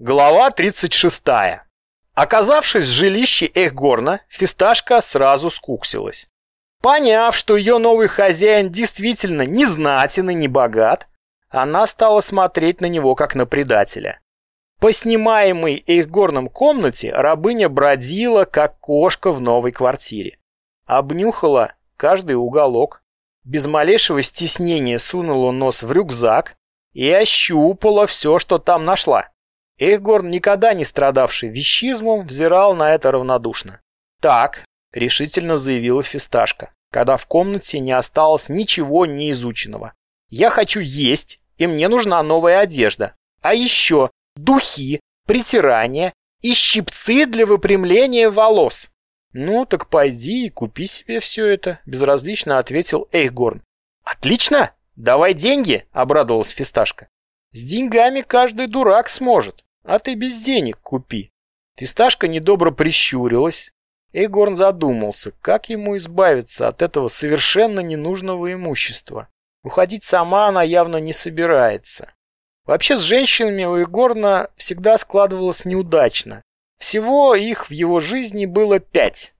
Глава 36. Оказавшись в жилище Эхгорна, фисташка сразу скуксилась. Поняв, что ее новый хозяин действительно не знатен и не богат, она стала смотреть на него как на предателя. По снимаемой Эйхгорном комнате рабыня бродила, как кошка в новой квартире. Обнюхала каждый уголок, без малейшего стеснения сунула нос в рюкзак и ощупала все, что там нашла. Эйхгорн, никогда не страдавший вещизмом, взирал на это равнодушно. «Так», — решительно заявила фисташка, когда в комнате не осталось ничего неизученного. «Я хочу есть, и мне нужна новая одежда. А еще духи, притирания и щипцы для выпрямления волос». «Ну, так пойди и купи себе все это», — безразлично ответил Эйхгорн. «Отлично! Давай деньги!» — обрадовалась фисташка. «С деньгами каждый дурак сможет». А ты без денег купи. Фисташка недобро прищурилась. Эйгорн задумался, как ему избавиться от этого совершенно ненужного имущества. Уходить сама она явно не собирается. Вообще с женщинами у Егорна всегда складывалось неудачно. Всего их в его жизни было пять.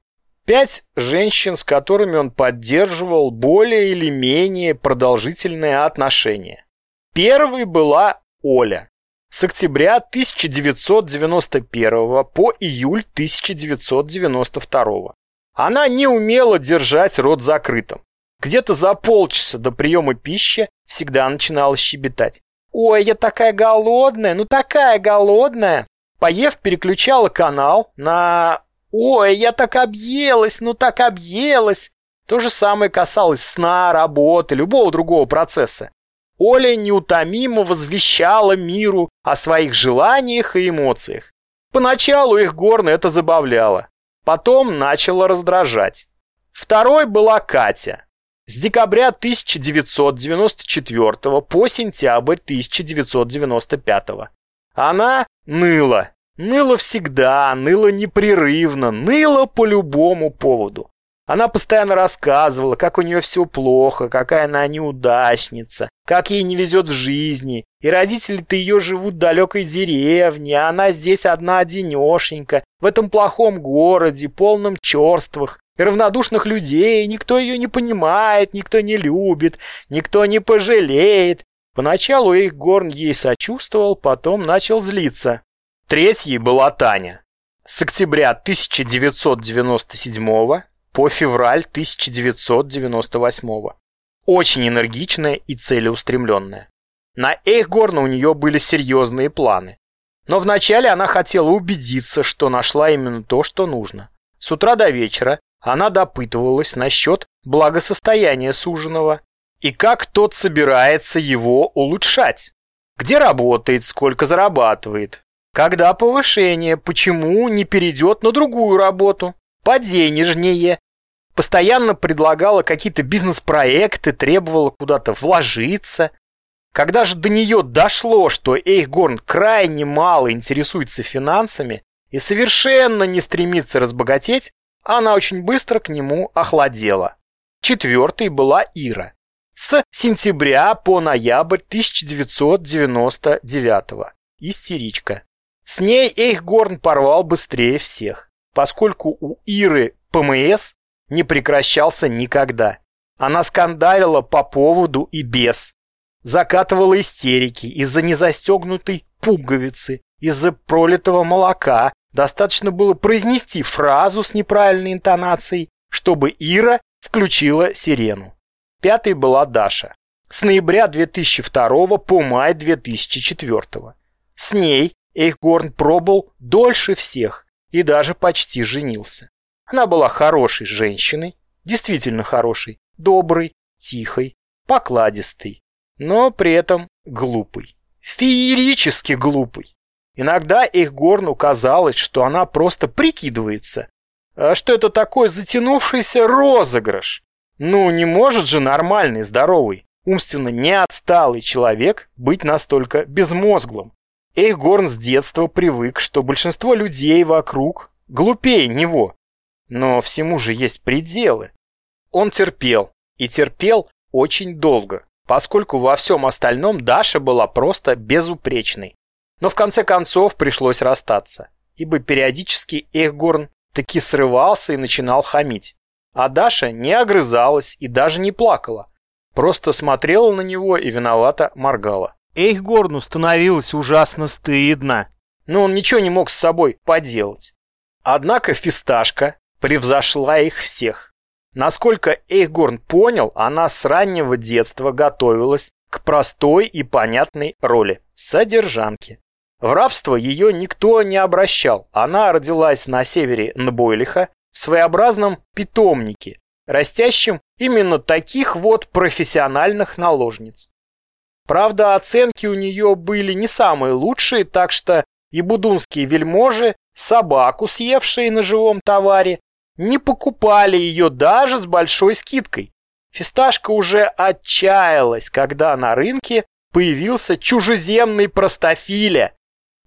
Пять женщин, с которыми он поддерживал более или менее продолжительные отношения. Первой была Оля с октября 1991 по июль 1992. Она не умела держать рот закрытым. Где-то за полчаса до приема пищи всегда начинала щебетать. «Ой, я такая голодная, ну такая голодная!» Поев, переключала канал на «Ой, я так объелась, ну так объелась!» То же самое касалось сна, работы, любого другого процесса. Оля неутомимо возвещала миру о своих желаниях и эмоциях. Поначалу их горно это забавляло, потом начало раздражать. Второй была Катя. С декабря 1994 по сентябрь 1995. Она ныла. Ныла всегда, ныла непрерывно, ныла по любому поводу. Она постоянно рассказывала, как у нее все плохо, какая она неудачница, как ей не везет в жизни. И родители-то ее живут в далекой деревне, а она здесь одна-одинешенька, в этом плохом городе, полном черствых и равнодушных людей. Никто ее не понимает, никто не любит, никто не пожалеет. Поначалу их Горн ей сочувствовал, потом начал злиться. Третьей была Таня. С октября 1997 по февраль 1998 -го. Очень энергичная и целеустремленная. На Эйхгорна у нее были серьезные планы. Но вначале она хотела убедиться, что нашла именно то, что нужно. С утра до вечера она допытывалась насчет благосостояния суженого и как тот собирается его улучшать. Где работает, сколько зарабатывает, когда повышение, почему не перейдет на другую работу, поденежнее, постоянно предлагала какие-то бизнес-проекты, требовала куда-то вложиться. Когда же до нее дошло, что Эйхгорн крайне мало интересуется финансами и совершенно не стремится разбогатеть, она очень быстро к нему охладела. Четвертой была Ира. С сентября по ноябрь 1999 -го. Истеричка. С ней Эйхгорн порвал быстрее всех, поскольку у Иры ПМС не прекращался никогда. Она скандалила по поводу и без. Закатывала истерики из-за незастегнутой пуговицы, из-за пролитого молока. Достаточно было произнести фразу с неправильной интонацией, чтобы Ира включила сирену. Пятой была Даша. С ноября 2002 по май 2004. С ней Эйхгорн пробыл дольше всех и даже почти женился. Она была хорошей женщиной, действительно хорошей, доброй, тихой, покладистой, но при этом глупой. Феерически глупой. Иногда их Горну казалось, что она просто прикидывается. А что это такой затянувшийся розыгрыш? Ну, не может же нормальный, здоровый, умственно не отсталый человек быть настолько безмозглым. Эйхгорн с детства привык, что большинство людей вокруг глупее него. Но всему же есть пределы. Он терпел, и терпел очень долго, поскольку во всем остальном Даша была просто безупречной. Но в конце концов пришлось расстаться, ибо периодически Эхгорн таки срывался и начинал хамить. А Даша не огрызалась и даже не плакала, просто смотрела на него и виновато моргала. Эйхгорну становилось ужасно стыдно, но он ничего не мог с собой поделать. Однако фисташка превзошла их всех. Насколько Эйхгорн понял, она с раннего детства готовилась к простой и понятной роли – содержанки. В рабство ее никто не обращал. Она родилась на севере Нбойлиха в своеобразном питомнике, растящем именно таких вот профессиональных наложниц. Правда, оценки у нее были не самые лучшие, так что и будунские вельможи, собаку, съевшие на живом товаре, не покупали ее даже с большой скидкой. Фисташка уже отчаялась, когда на рынке появился чужеземный простофиля.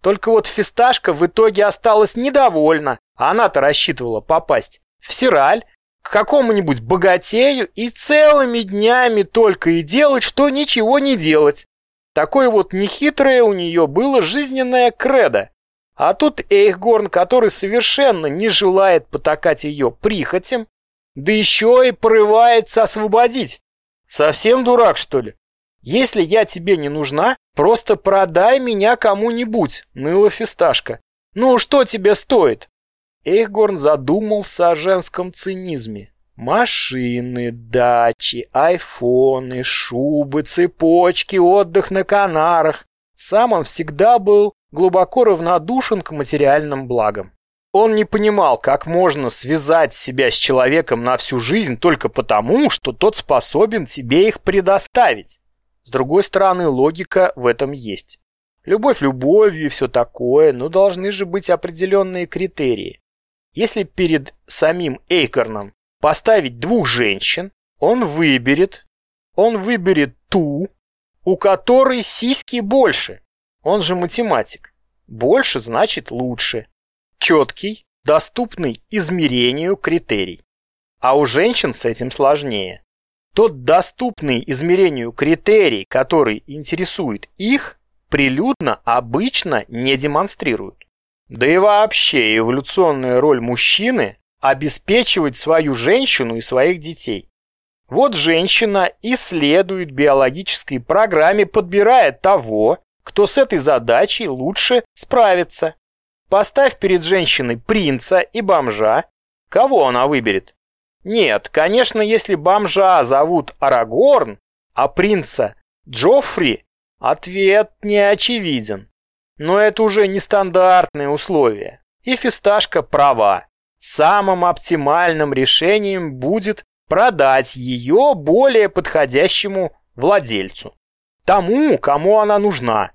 Только вот Фисташка в итоге осталась недовольна, она-то рассчитывала попасть в Сираль, к какому-нибудь богатею и целыми днями только и делать, что ничего не делать. Такое вот нехитрое у нее было жизненное кредо. А тут Эйхгорн, который совершенно не желает потакать ее прихотям, да еще и порывается освободить. Совсем дурак, что ли? Если я тебе не нужна, просто продай меня кому-нибудь, ныла фисташка. Ну, что тебе стоит? Эйхгорн задумался о женском цинизме. Машины, дачи, айфоны, шубы, цепочки, отдых на Канарах. Сам он всегда был глубоко равнодушен к материальным благам. Он не понимал, как можно связать себя с человеком на всю жизнь только потому, что тот способен тебе их предоставить. С другой стороны, логика в этом есть. Любовь любовью и все такое, но должны же быть определенные критерии. Если перед самим Эйкорном поставить двух женщин, он выберет, он выберет ту, у которой сиськи больше. Он же математик. Больше значит лучше. Четкий, доступный измерению критерий. А у женщин с этим сложнее. Тот доступный измерению критерий, который интересует их, прилюдно обычно не демонстрируют. Да и вообще эволюционная роль мужчины – обеспечивать свою женщину и своих детей. Вот женщина исследует биологической программе, подбирая того, кто с этой задачей лучше справится. Поставь перед женщиной принца и бомжа. Кого она выберет? Нет, конечно, если бомжа зовут Арагорн, а принца Джоффри, ответ не очевиден. Но это уже нестандартные условия. И фисташка права. Самым оптимальным решением будет продать ее более подходящему владельцу. Тому, кому она нужна.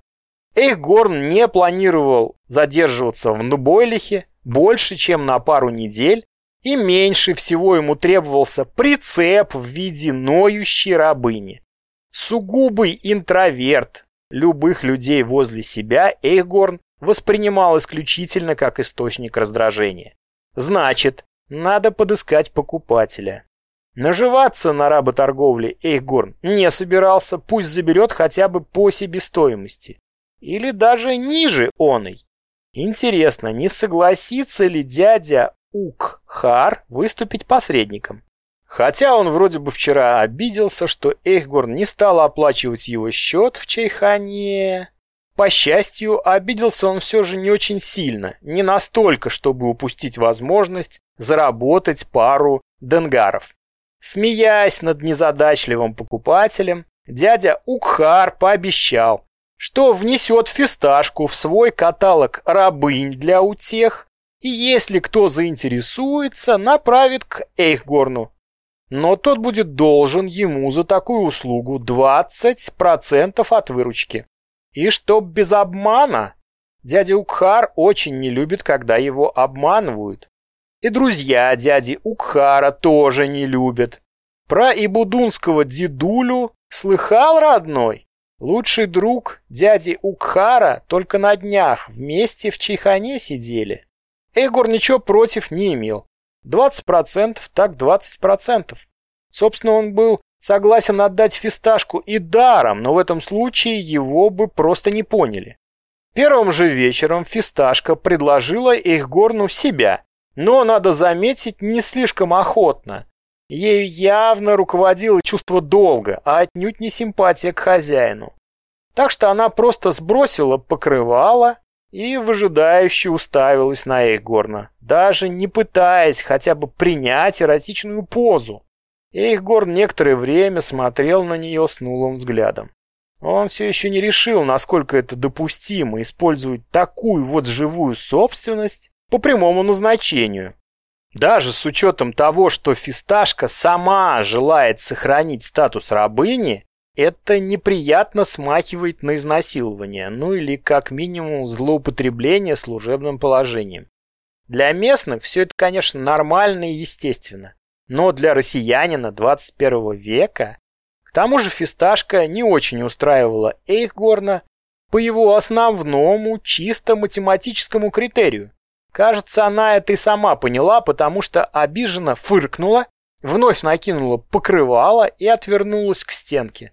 Эйхгорн не планировал задерживаться в Нубойлихе больше, чем на пару недель, и меньше всего ему требовался прицеп в виде ноющей рабыни. Сугубый интроверт, любых людей возле себя Эйхгорн воспринимал исключительно как источник раздражения. Значит, надо подыскать покупателя. Наживаться на работорговле Эйхгорн не собирался, пусть заберет хотя бы по себестоимости или даже ниже оной. Интересно, не согласится ли дядя Укхар выступить посредником? Хотя он вроде бы вчера обиделся, что Эйхгорн не стал оплачивать его счет в Чайхане. По счастью, обиделся он все же не очень сильно, не настолько, чтобы упустить возможность заработать пару денгаров. Смеясь над незадачливым покупателем, дядя Укхар пообещал, что внесет фисташку в свой каталог рабынь для утех, и если кто заинтересуется, направит к Эйхгорну. Но тот будет должен ему за такую услугу 20% от выручки. И чтоб без обмана. Дядя Укхар очень не любит, когда его обманывают. И друзья дяди Укхара тоже не любят. Про Ибудунского дедулю слыхал родной? Лучший друг дяди Укхара только на днях вместе в Чайхане сидели. Эгор ничего против не имел. 20% так 20%. Собственно, он был согласен отдать фисташку и даром, но в этом случае его бы просто не поняли. Первым же вечером Фисташка предложила Эйхгорну себя, но, надо заметить, не слишком охотно. Ею явно руководило чувство долга, а отнюдь не симпатия к хозяину. Так что она просто сбросила покрывало и выжидающе уставилась на Эйхгорна, даже не пытаясь хотя бы принять эротичную позу. Эйхгорн некоторое время смотрел на нее с нулым взглядом. Он все еще не решил, насколько это допустимо использовать такую вот живую собственность по прямому назначению. Даже с учетом того, что фисташка сама желает сохранить статус рабыни, это неприятно смахивает на изнасилование, ну или как минимум злоупотребление служебным положением. Для местных все это, конечно, нормально и естественно, но для россиянина 21 века к тому же фисташка не очень устраивала Эйхгорна по его основному чисто математическому критерию. Кажется, она это и сама поняла, потому что обиженно фыркнула, вновь накинула покрывало и отвернулась к стенке.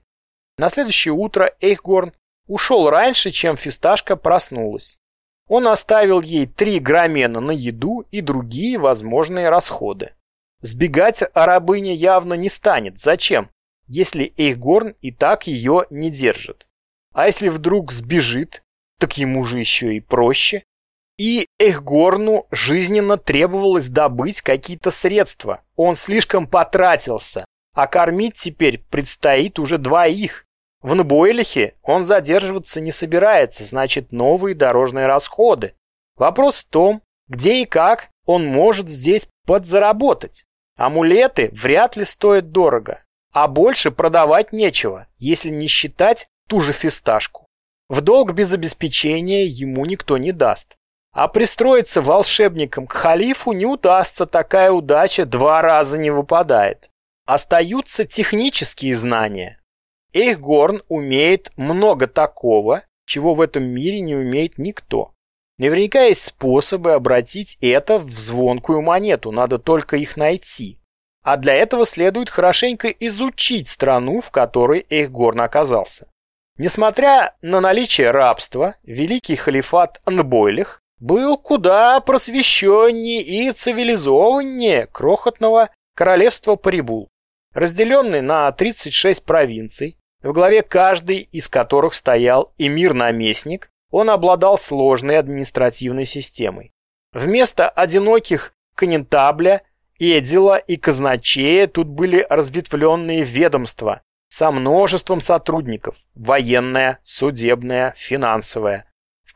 На следующее утро Эйхгорн ушел раньше, чем фисташка проснулась. Он оставил ей три грамена на еду и другие возможные расходы. Сбегать рабыня явно не станет. Зачем? если Эйхгорн и так ее не держит. А если вдруг сбежит, так ему же еще и проще. И Эйхгорну жизненно требовалось добыть какие-то средства. Он слишком потратился, а кормить теперь предстоит уже двоих. В Нбойлихе он задерживаться не собирается, значит новые дорожные расходы. Вопрос в том, где и как он может здесь подзаработать. Амулеты вряд ли стоят дорого. А больше продавать нечего, если не считать ту же фисташку. В долг без обеспечения ему никто не даст. А пристроиться волшебником к халифу не удастся, такая удача два раза не выпадает. Остаются технические знания. Эйхгорн умеет много такого, чего в этом мире не умеет никто. Наверняка есть способы обратить это в звонкую монету, надо только их найти. А для этого следует хорошенько изучить страну, в которой Эйхгорн оказался. Несмотря на наличие рабства, великий халифат Анбойлих был куда просвещеннее и цивилизованнее крохотного королевства Парибул, разделенный на 36 провинций, в главе каждой из которых стоял эмир-наместник, он обладал сложной административной системой. Вместо одиноких конентабля Эдила и казначея тут были разветвленные ведомства со множеством сотрудников – военное, судебное, финансовое.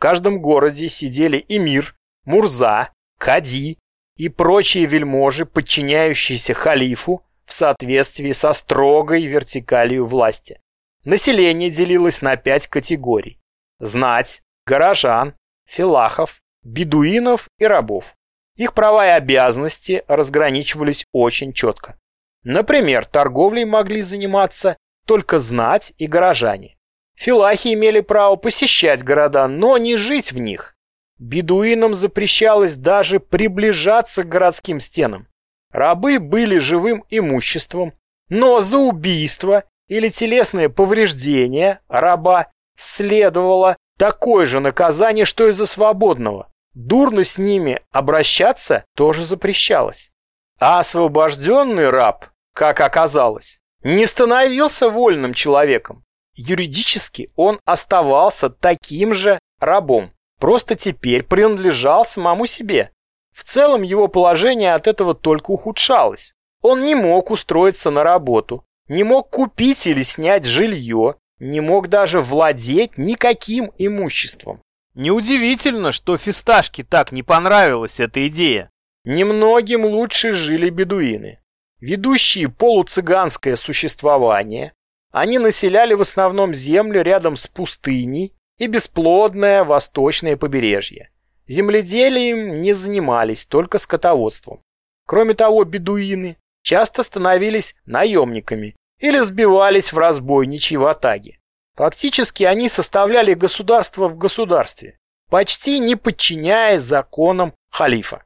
Каждом городе сидели эмир, мурза, кади и прочие вельможи, подчиняющиеся халифу в соответствии со строгой вертикалью власти. Население делилось на пять категорий – знать, горожан, филахов, бедуинов и рабов. Их права и обязанности разграничивались очень четко. Например, торговлей могли заниматься только знать и горожане. Филахи имели право посещать города, но не жить в них. Бедуинам запрещалось даже приближаться к городским стенам. Рабы были живым имуществом, но за убийство или телесное повреждение раба следовало такое же наказание, что и за свободного. Дурно с ними обращаться тоже запрещалось. А освобожденный раб, как оказалось, не становился вольным человеком. Юридически он оставался таким же рабом, просто теперь принадлежал самому себе. В целом его положение от этого только ухудшалось. Он не мог устроиться на работу, не мог купить или снять жилье, не мог даже владеть никаким имуществом. Неудивительно, что фисташке так не понравилась эта идея. Немногим лучше жили бедуины. Ведущие полуцыганское существование, они населяли в основном землю рядом с пустыней и бесплодное восточное побережье. Земледелием не занимались, только скотоводством. Кроме того, бедуины часто становились наемниками или сбивались в разбойничьи ватаги. Фактически они составляли государство в государстве, почти не подчиняясь законам халифа.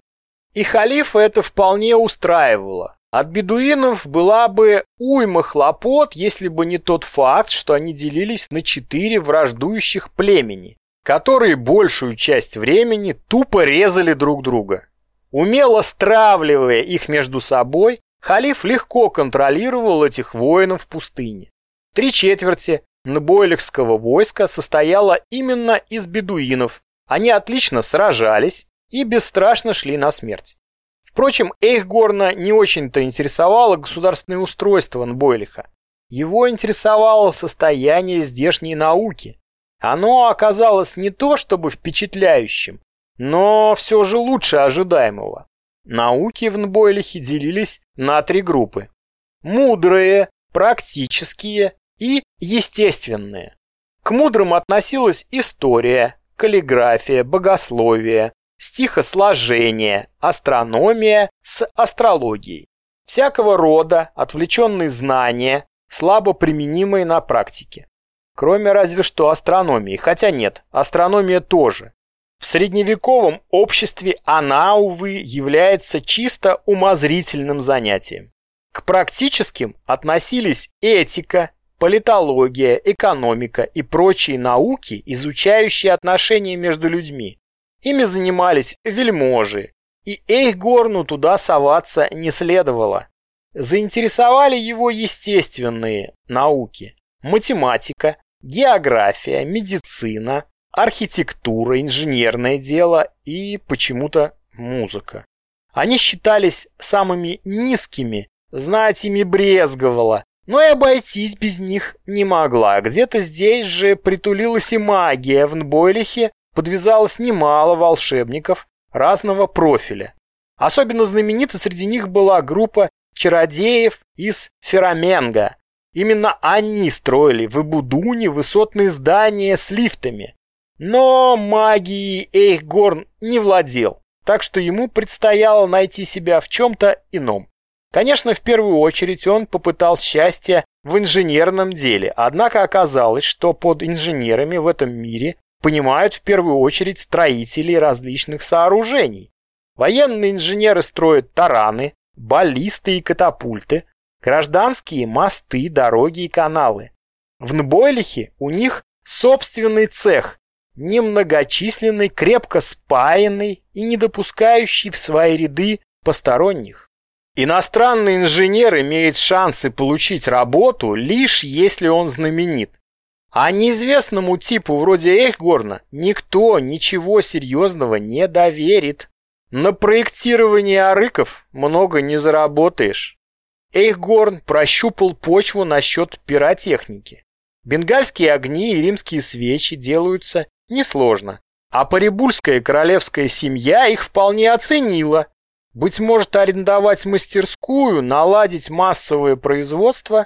И халифа это вполне устраивало. От бедуинов была бы уйма хлопот, если бы не тот факт, что они делились на четыре враждующих племени, которые большую часть времени тупо резали друг друга. Умело стравливая их между собой, халиф легко контролировал этих воинов в пустыне. Три четверти Нбойлихского войска состояло именно из бедуинов. Они отлично сражались и бесстрашно шли на смерть. Впрочем, Эйхгорна не очень-то интересовало государственное устройство Нбойлиха. Его интересовало состояние здешней науки. Оно оказалось не то чтобы впечатляющим, но все же лучше ожидаемого. Науки в Нбойлихе делились на три группы. Мудрые, практические и естественные. К мудрым относилась история, каллиграфия, богословие, стихосложение, астрономия с астрологией. Всякого рода отвлеченные знания, слабо применимые на практике. Кроме разве что астрономии, хотя нет, астрономия тоже. В средневековом обществе она, увы, является чисто умозрительным занятием. К практическим относились этика, политология, экономика и прочие науки, изучающие отношения между людьми. Ими занимались вельможи, и Эйхгорну туда соваться не следовало. Заинтересовали его естественные науки – математика, география, медицина, архитектура, инженерное дело и почему-то музыка. Они считались самыми низкими, знать ими брезговала, но и обойтись без них не могла. Где-то здесь же притулилась и магия. В Нбойлихе подвязалось немало волшебников разного профиля. Особенно знаменита среди них была группа чародеев из Фераменга. Именно они строили в Ибудуне высотные здания с лифтами. Но магией Эйхгорн не владел, так что ему предстояло найти себя в чем-то ином. Конечно, в первую очередь он попытал счастье в инженерном деле, однако оказалось, что под инженерами в этом мире понимают в первую очередь строителей различных сооружений. Военные инженеры строят тараны, баллисты и катапульты, гражданские мосты, дороги и каналы. В Нбойлихе у них собственный цех, немногочисленный, крепко спаянный и не допускающий в свои ряды посторонних. Иностранный инженер имеет шансы получить работу лишь если он знаменит. А неизвестному типу вроде Эйхгорна никто ничего серьезного не доверит. На проектировании арыков много не заработаешь. Эйхгорн прощупал почву насчет пиротехники. Бенгальские огни и римские свечи делаются несложно, а парибульская королевская семья их вполне оценила быть может, арендовать мастерскую, наладить массовое производство?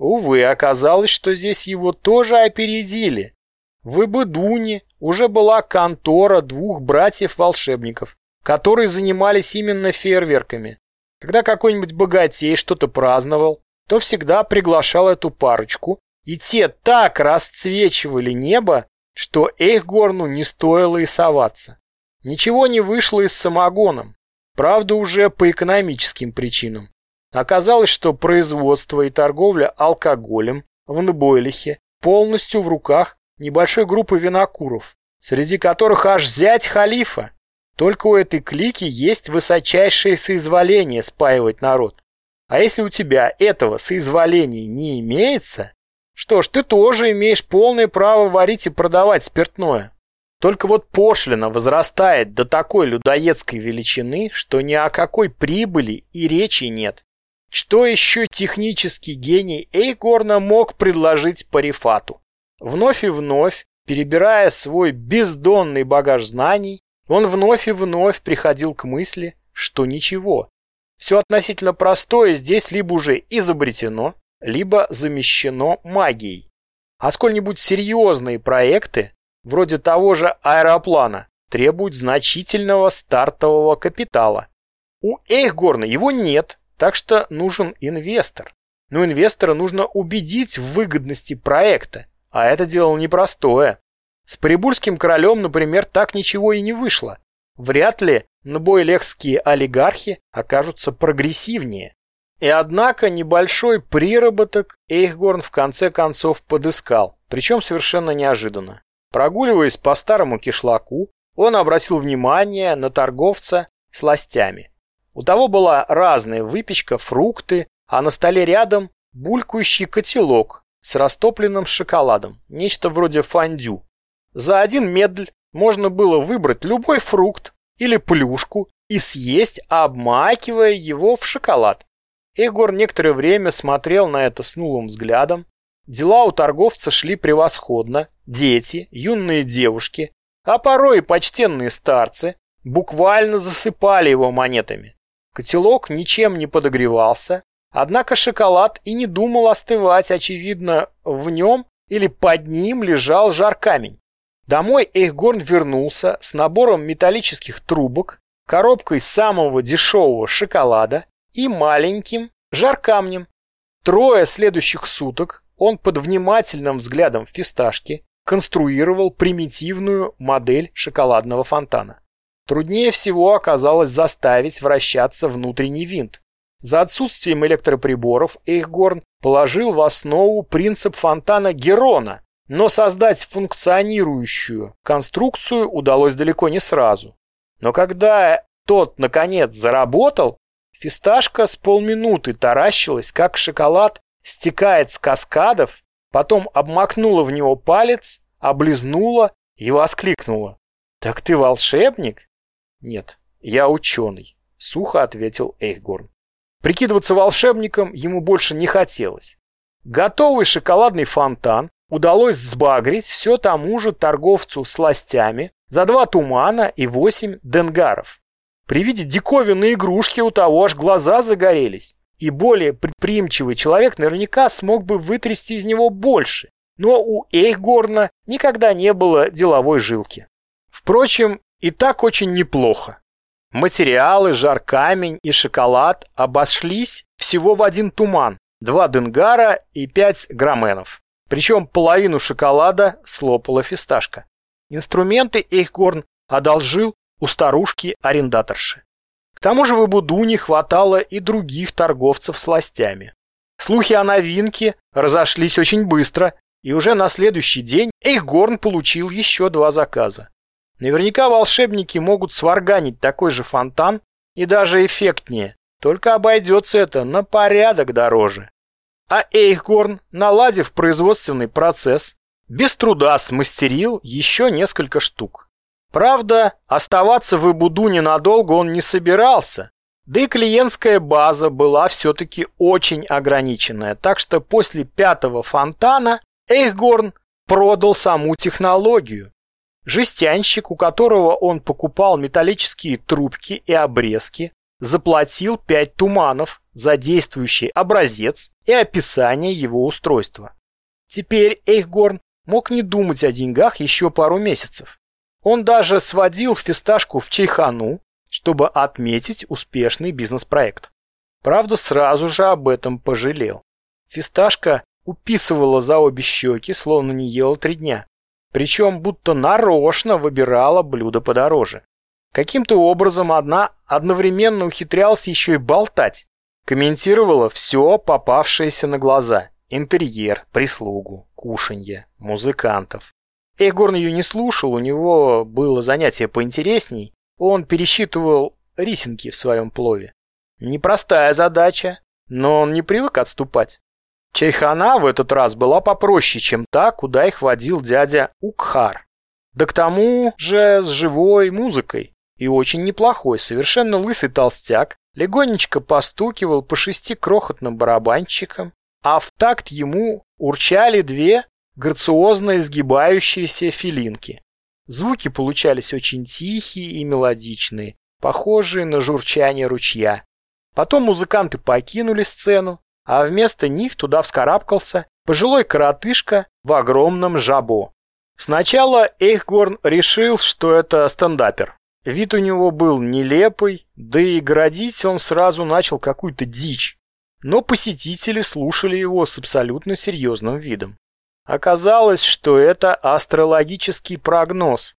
Увы, оказалось, что здесь его тоже опередили. В Ибыдуне уже была контора двух братьев-волшебников, которые занимались именно фейерверками. Когда какой-нибудь богатей что-то праздновал, то всегда приглашал эту парочку, и те так расцвечивали небо, что Эйхгорну не стоило и соваться. Ничего не вышло и с самогоном. Правда, уже по экономическим причинам. Оказалось, что производство и торговля алкоголем в Нбойлихе полностью в руках небольшой группы винокуров, среди которых аж зять халифа. Только у этой клики есть высочайшее соизволение спаивать народ. А если у тебя этого соизволения не имеется, что ж, ты тоже имеешь полное право варить и продавать спиртное. Только вот пошлина возрастает до такой людоедской величины, что ни о какой прибыли и речи нет. Что еще технический гений Эйкорна мог предложить Парифату? Вновь и вновь, перебирая свой бездонный багаж знаний, он вновь и вновь приходил к мысли, что ничего. Все относительно простое здесь либо уже изобретено, либо замещено магией. А сколь-нибудь серьезные проекты вроде того же аэроплана, требуют значительного стартового капитала. У Эйхгорна его нет, так что нужен инвестор. Но инвестора нужно убедить в выгодности проекта, а это дело непростое. С Прибульским королем, например, так ничего и не вышло. Вряд ли набойлехские олигархи окажутся прогрессивнее. И однако небольшой приработок Эйхгорн в конце концов подыскал, причем совершенно неожиданно. Прогуливаясь по старому кишлаку, он обратил внимание на торговца сластями. У того была разная выпечка, фрукты, а на столе рядом булькающий котелок с растопленным шоколадом, нечто вроде фондю. За один медль можно было выбрать любой фрукт или плюшку и съесть, обмакивая его в шоколад. Егор некоторое время смотрел на это с нулым взглядом. Дела у торговца шли превосходно. Дети, юные девушки, а порой и почтенные старцы буквально засыпали его монетами. Котелок ничем не подогревался, однако шоколад и не думал остывать, очевидно, в нем или под ним лежал жар камень. Домой Эйхгорн вернулся с набором металлических трубок, коробкой самого дешевого шоколада и маленьким жаркамнем. Трое следующих суток он под внимательным взглядом фисташки конструировал примитивную модель шоколадного фонтана. Труднее всего оказалось заставить вращаться внутренний винт. За отсутствием электроприборов Эйхгорн положил в основу принцип фонтана Герона, но создать функционирующую конструкцию удалось далеко не сразу. Но когда тот, наконец, заработал, фисташка с полминуты таращилась, как шоколад стекает с каскадов, потом обмакнула в него палец, облизнула и воскликнула. «Так ты волшебник?» «Нет, я ученый», — сухо ответил Эйхгорн. Прикидываться волшебником ему больше не хотелось. Готовый шоколадный фонтан удалось сбагрить все тому же торговцу сластями за два тумана и восемь денгаров. При виде диковинной игрушки у того аж глаза загорелись, и более предприимчивый человек наверняка смог бы вытрясти из него больше, но у Эйхгорна никогда не было деловой жилки. Впрочем, и так очень неплохо. Материалы, жар камень и шоколад обошлись всего в один туман, два денгара и пять громенов. Причем половину шоколада слопала фисташка. Инструменты Эйхгорн одолжил у старушки-арендаторши. К тому же в Ибуду не хватало и других торговцев сластями. Слухи о новинке разошлись очень быстро, и уже на следующий день Эйхгорн получил еще два заказа. Наверняка волшебники могут сварганить такой же фонтан и даже эффектнее, только обойдется это на порядок дороже. А Эйхгорн, наладив производственный процесс, без труда смастерил еще несколько штук. Правда, оставаться в Ибуду ненадолго он не собирался, да и клиентская база была все-таки очень ограниченная, так что после пятого фонтана Эйхгорн продал саму технологию. Жестянщик, у которого он покупал металлические трубки и обрезки, заплатил пять туманов за действующий образец и описание его устройства. Теперь Эйхгорн мог не думать о деньгах еще пару месяцев. Он даже сводил фисташку в чайхану, чтобы отметить успешный бизнес-проект. Правда, сразу же об этом пожалел. Фисташка уписывала за обе щеки, словно не ела три дня. Причем будто нарочно выбирала блюдо подороже. Каким-то образом одна одновременно ухитрялась еще и болтать. Комментировала все попавшееся на глаза. Интерьер, прислугу, кушанье, музыкантов. Эгорн ее не слушал, у него было занятие поинтересней. Он пересчитывал рисинки в своем плове. Непростая задача, но он не привык отступать. Чайхана в этот раз была попроще, чем та, куда их водил дядя Укхар. Да к тому же с живой музыкой и очень неплохой, совершенно лысый толстяк, легонечко постукивал по шести крохотным барабанчикам, а в такт ему урчали две грациозно изгибающиеся филинки. Звуки получались очень тихие и мелодичные, похожие на журчание ручья. Потом музыканты покинули сцену, а вместо них туда вскарабкался пожилой коротышка в огромном жабо. Сначала Эйхгорн решил, что это стендапер. Вид у него был нелепый, да и градить он сразу начал какую-то дичь. Но посетители слушали его с абсолютно серьезным видом. Оказалось, что это астрологический прогноз.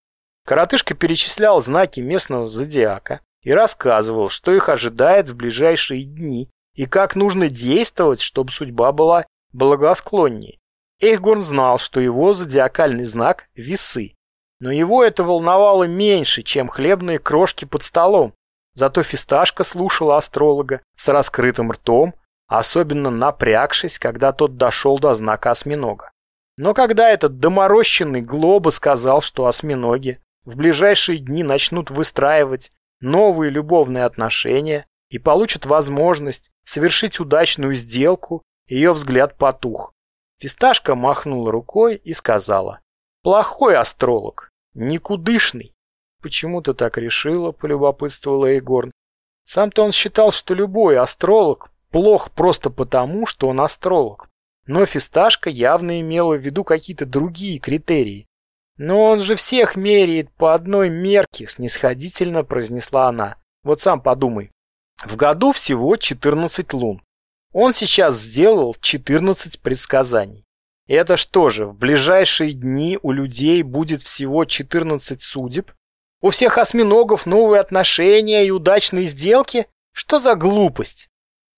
Коротышка перечислял знаки местного зодиака и рассказывал, что их ожидает в ближайшие дни и как нужно действовать, чтобы судьба была благосклонней. Эйхгорн знал, что его зодиакальный знак – весы. Но его это волновало меньше, чем хлебные крошки под столом. Зато фисташка слушала астролога с раскрытым ртом, особенно напрягшись, когда тот дошел до знака осьминога. Но когда этот доморощенный Глоба сказал, что осьминоги в ближайшие дни начнут выстраивать новые любовные отношения и получат возможность совершить удачную сделку, ее взгляд потух. Фисташка махнула рукой и сказала, «Плохой астролог, никудышный». «Почему ты так решила?» – полюбопытствовала Егорн. Сам-то он считал, что любой астролог плох просто потому, что он астролог. Но Фисташка явно имела в виду какие-то другие критерии. «Но он же всех меряет по одной мерке», – снисходительно произнесла она. «Вот сам подумай. В году всего 14 лун. Он сейчас сделал 14 предсказаний. Это что же, в ближайшие дни у людей будет всего 14 судеб? У всех осьминогов новые отношения и удачные сделки? Что за глупость?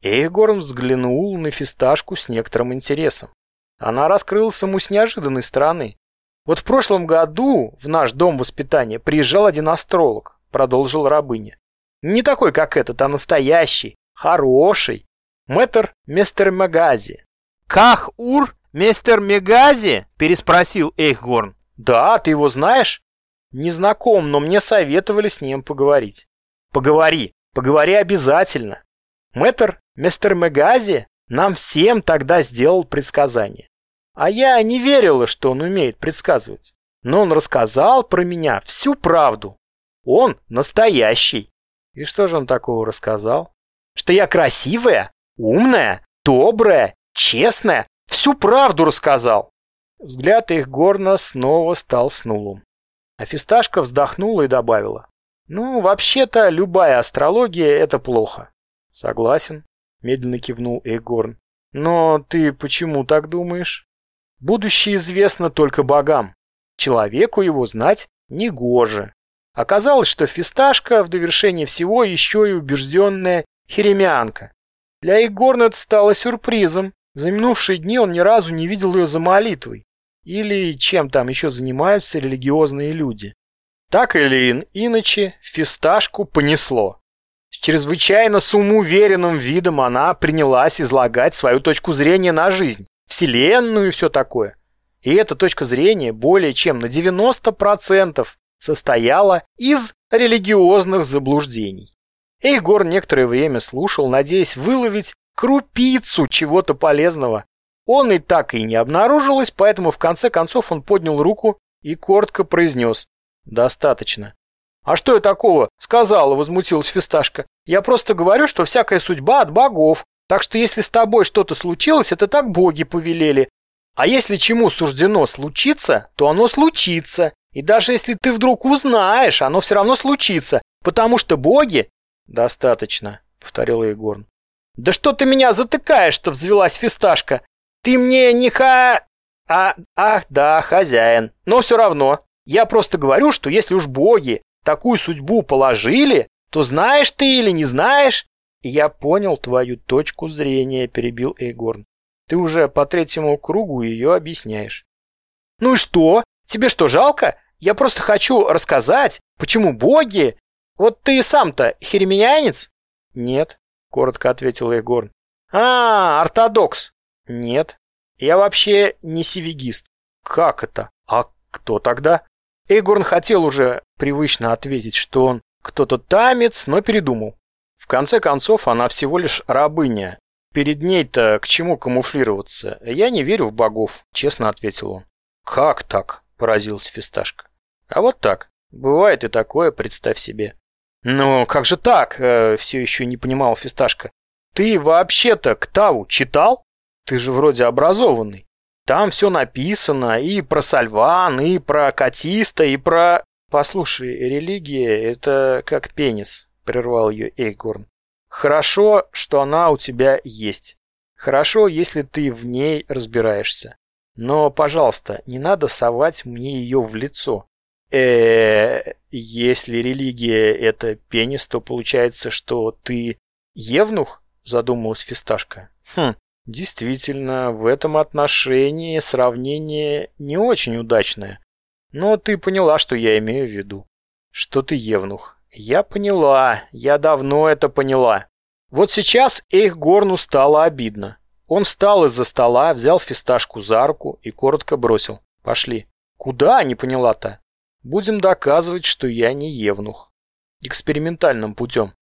Эйгорн взглянул на фисташку с некоторым интересом. Она раскрылась ему с неожиданной стороны. Вот в прошлом году в наш дом воспитания приезжал один астролог, продолжил рабыня. Не такой, как этот, а настоящий, хороший, Мэтр мистер Мегази. «Ках Ур мистер Мегази?» – переспросил Эйхгорн. «Да, ты его знаешь?» «Не знаком, но мне советовали с ним поговорить». «Поговори, поговори обязательно. Мэтр мистер Мегази нам всем тогда сделал предсказание. А я не верила, что он умеет предсказывать. Но он рассказал про меня всю правду. Он настоящий. И что же он такого рассказал? Что я красивая, Умная, добрая, честная, всю правду рассказал. Взгляд их горно снова стал снулым. А фисташка вздохнула и добавила. Ну, вообще-то, любая астрология – это плохо. Согласен, медленно кивнул Эйгорн. Но ты почему так думаешь? Будущее известно только богам. Человеку его знать негоже. Оказалось, что фисташка в довершение всего еще и убежденная херемянка. Для Егорна это стало сюрпризом. За минувшие дни он ни разу не видел ее за молитвой. Или чем там еще занимаются религиозные люди. Так или иначе, фисташку понесло. С чрезвычайно самоуверенным видом она принялась излагать свою точку зрения на жизнь, вселенную и все такое. И эта точка зрения более чем на 90% состояла из религиозных заблуждений. Эйгор некоторое время слушал, надеясь выловить крупицу чего-то полезного. Он и так и не обнаружилось, поэтому в конце концов он поднял руку и коротко произнес «Достаточно». «А что я такого?» — сказала, возмутилась Фисташка. «Я просто говорю, что всякая судьба от богов, так что если с тобой что-то случилось, это так боги повелели. А если чему суждено случиться, то оно случится. И даже если ты вдруг узнаешь, оно все равно случится, потому что боги «Достаточно», — повторил Егорн. «Да что ты меня затыкаешь-то?» — взвелась фисташка. «Ты мне не ха...» «А, ах, да, хозяин. Но все равно. Я просто говорю, что если уж боги такую судьбу положили, то знаешь ты или не знаешь...» «Я понял твою точку зрения», — перебил Эйгорн. «Ты уже по третьему кругу ее объясняешь». «Ну и что? Тебе что, жалко? Я просто хочу рассказать, почему боги вот ты сам-то херемиянец? Нет, коротко ответил Егор. А, ортодокс. Нет. Я вообще не сивигист. Как это? А кто тогда? Эгорн хотел уже привычно ответить, что он кто-то тамец, но передумал. В конце концов, она всего лишь рабыня. Перед ней-то к чему камуфлироваться? Я не верю в богов, честно ответил он. Как так? Поразился Фисташка. А вот так. Бывает и такое, представь себе. «Ну, как же так?» э, – все еще не понимал Фисташка. «Ты вообще-то Ктаву читал? Ты же вроде образованный. Там все написано и про Сальван, и про Катиста, и про...» «Послушай, религия – это как пенис», – прервал ее Эйгорн. «Хорошо, что она у тебя есть. Хорошо, если ты в ней разбираешься. Но, пожалуйста, не надо совать мне ее в лицо если религия это пенис, то получается, что ты евнух? Задумалась Фисташка. Хм, Действительно, в этом отношении сравнение не очень удачное. Но ты поняла, что я имею в виду. Что ты евнух. Я поняла, я давно это поняла. Вот сейчас Эйхгорну стало обидно. Он встал из-за стола, взял фисташку за руку и коротко бросил. Пошли. Куда, не поняла-то? Будем доказывать, что я не евнух. Экспериментальным путем.